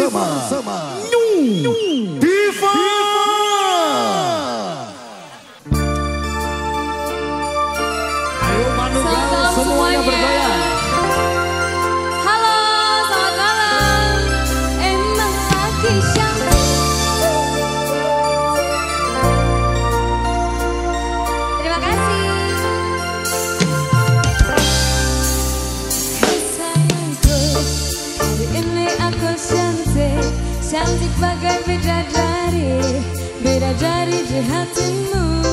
Sama. Sama. Nhum. Nhum. Cantik bagai bidadari Bidadari di hatimu.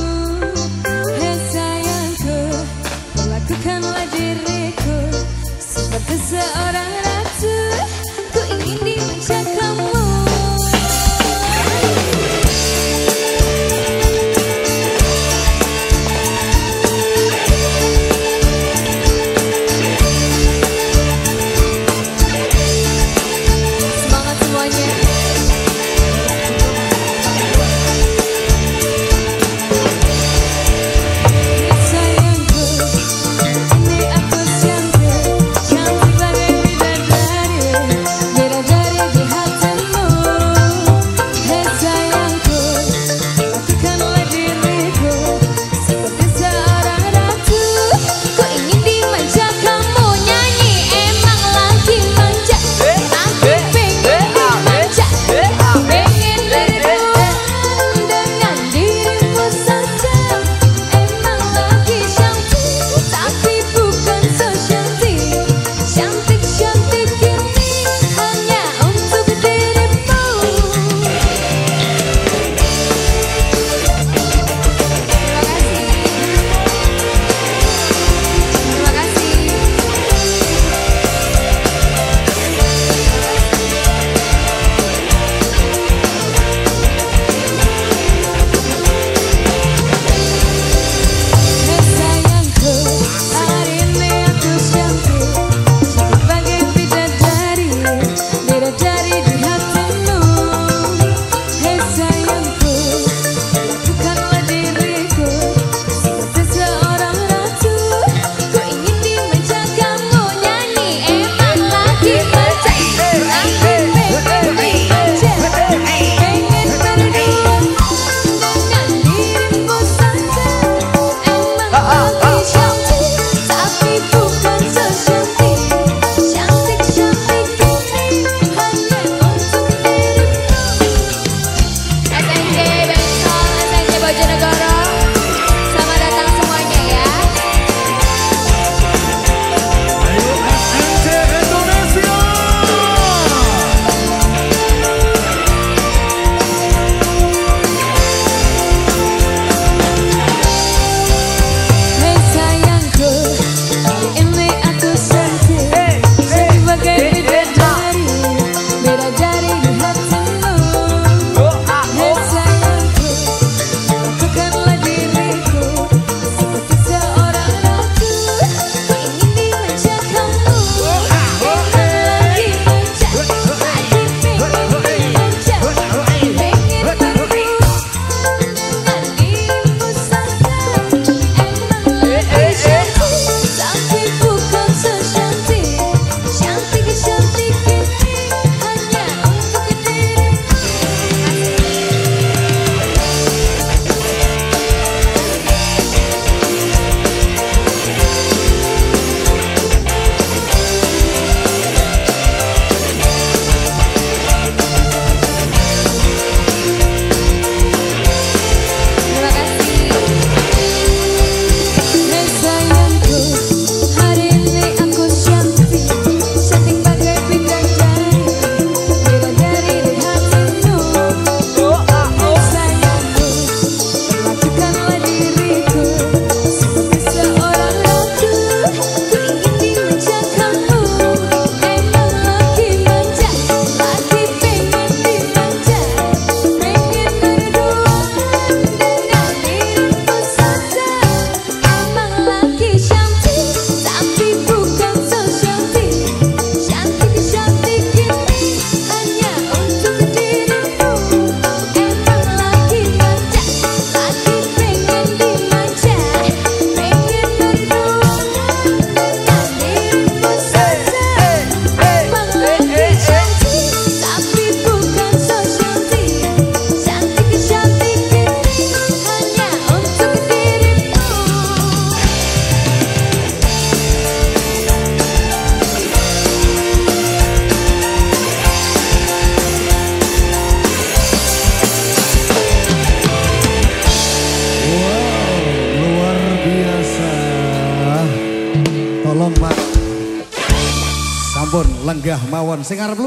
Sampun lenggah mawon sing arep.